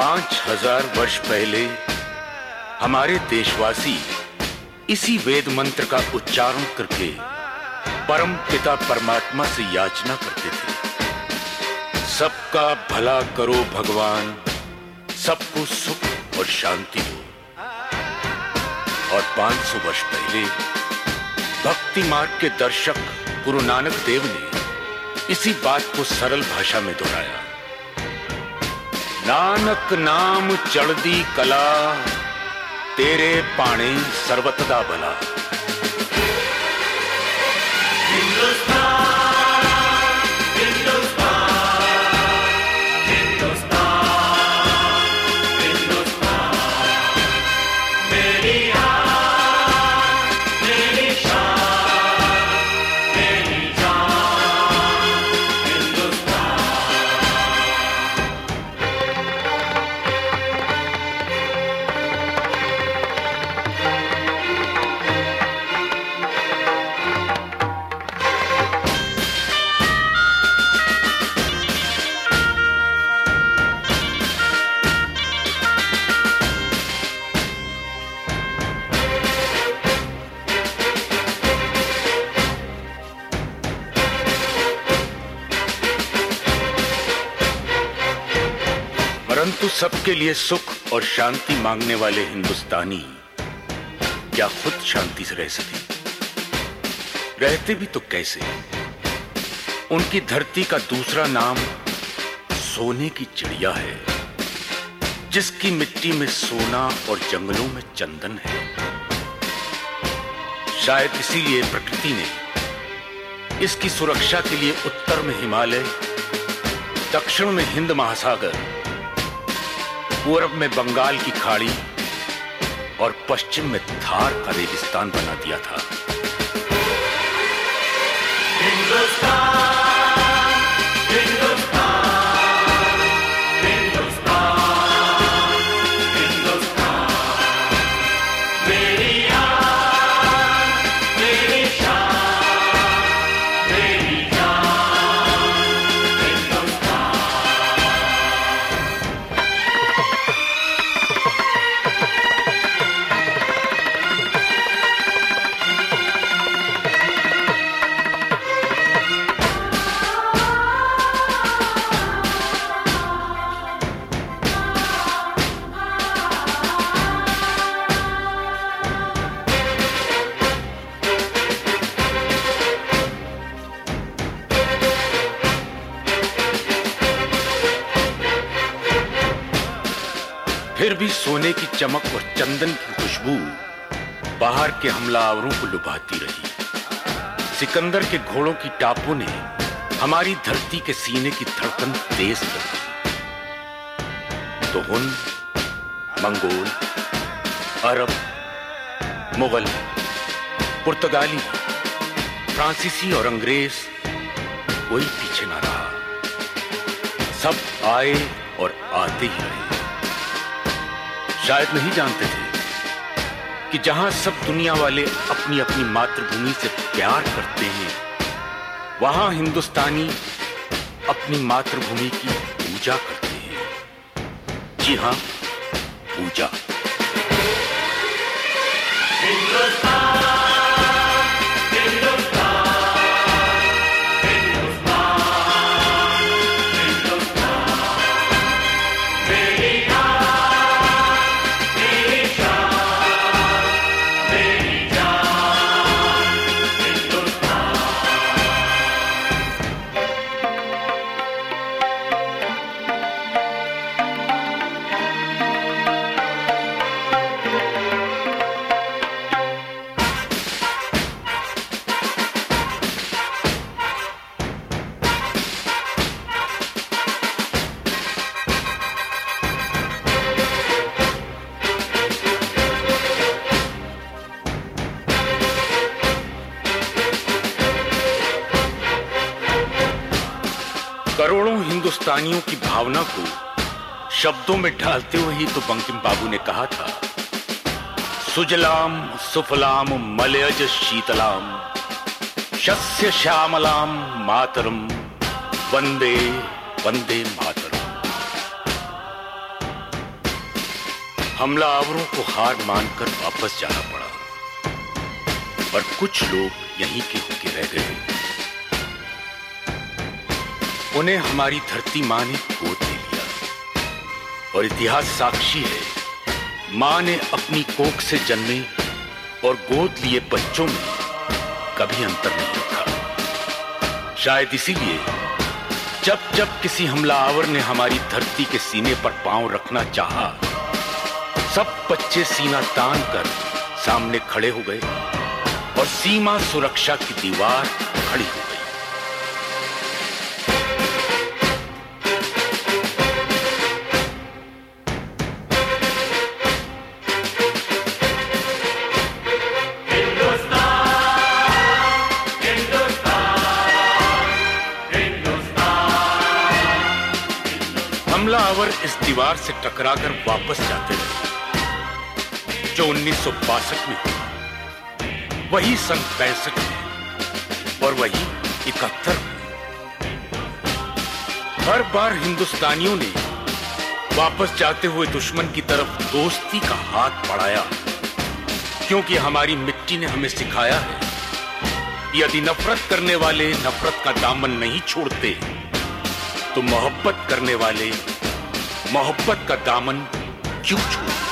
पाँच हज़ार वर्ष पहले हमारे देशवासी इसी वेद मंत्र का उच्चारण करके परम पिता परमात्मा से याचना करते थे। सबका भला करो भगवान, सबको सुख और शांति दो। और 500 वर्ष पहले भक्ति मार्ग के दर्शक गुरु नानक देव ने इसी बात को सरल भाषा में दोहराया। ਨਾਨਕ ਨਾਮ ਚੜਦੀ ਕਲਾ ਤੇਰੇ ਪਾਣੇ ਸਰਬਤ ਦਾ ਭਲਾ परंतु सबके लिए सुख और शांति मांगने वाले हिंदुस्तानी क्या खुद शांति से रह सके? रहते भी तो कैसे? उनकी धरती का दूसरा नाम सोने की चिड़िया है, जिसकी मिट्टी में सोना और जंगलों में चंदन है। शायद इसीलिए प्रकृति ने इसकी सुरक्षा के लिए उत्तर में हिमालय, दक्षिण में हिंद महासागर पूर्व में बंगाल की खाड़ी और पश्चिम में थार का रेगिस्तान बना दिया था। फिर भी सोने की चमक और चंदन की खुशबू बाहर के हमलावरों को लुभाती रही। सिकंदर के घोड़ों की टापों ने हमारी धरती के सीने की धड़कन तेज कर दी। तो हुन, मंगोल, अरब, मुगल, पुर्तगाली, फ्रांसीसी और अंग्रेज़, कोई पीछे ना रहा। सब आए और आते ही रहे। शायद नहीं जानते थे कि जहाँ सब दुनिया वाले अपनी अपनी मातृभूमि से प्यार करते हैं, वहाँ हिंदुस्तानी अपनी मातृभूमि की पूजा करते हैं। जी हाँ, पूजा। करोड़ों हिंदुस्तानियों की भावना को शब्दों में ढालते हुए ही तो बंकिम बाबू ने कहा था, सुजलाम, सुफलाम, मलयज, शीतलाम, शस्य श्यामलाम, मातरम, वंदे वंदे मातरम। हमलावरों को हार मानकर वापस जाना पड़ा, पर कुछ लोग यहीं के होके रह गए। उन्हें हमारी धरती माँ ने गोद ले लिया और इतिहास साक्षी है माँ ने अपनी कोख से जन्मे और गोद लिए बच्चों में कभी अंतर नहीं रखा। शायद इसीलिए जब जब किसी हमलावर ने हमारी धरती के सीने पर पाँव रखना चाहा, सब बच्चे सीना तान कर सामने खड़े हो गए और सीमा सुरक्षा की दीवार खड़ी हो गई इस दीवार से टकराकर वापस जाते रहे, जो उन्नीस सौ बासठ में वही सन पैंसठ में और वही इकहत्तर में। हर बार हिंदुस्तानियों ने वापस जाते हुए दुश्मन की तरफ़ दोस्ती का हाथ बढ़ाया, क्योंकि हमारी मिट्टी ने हमें सिखाया है, यदि नफरत करने वाले नफरत का दामन नहीं छोड़ते तो मोहब्बत करने वाले मोहब्बत का दामन क्यों छोड़ते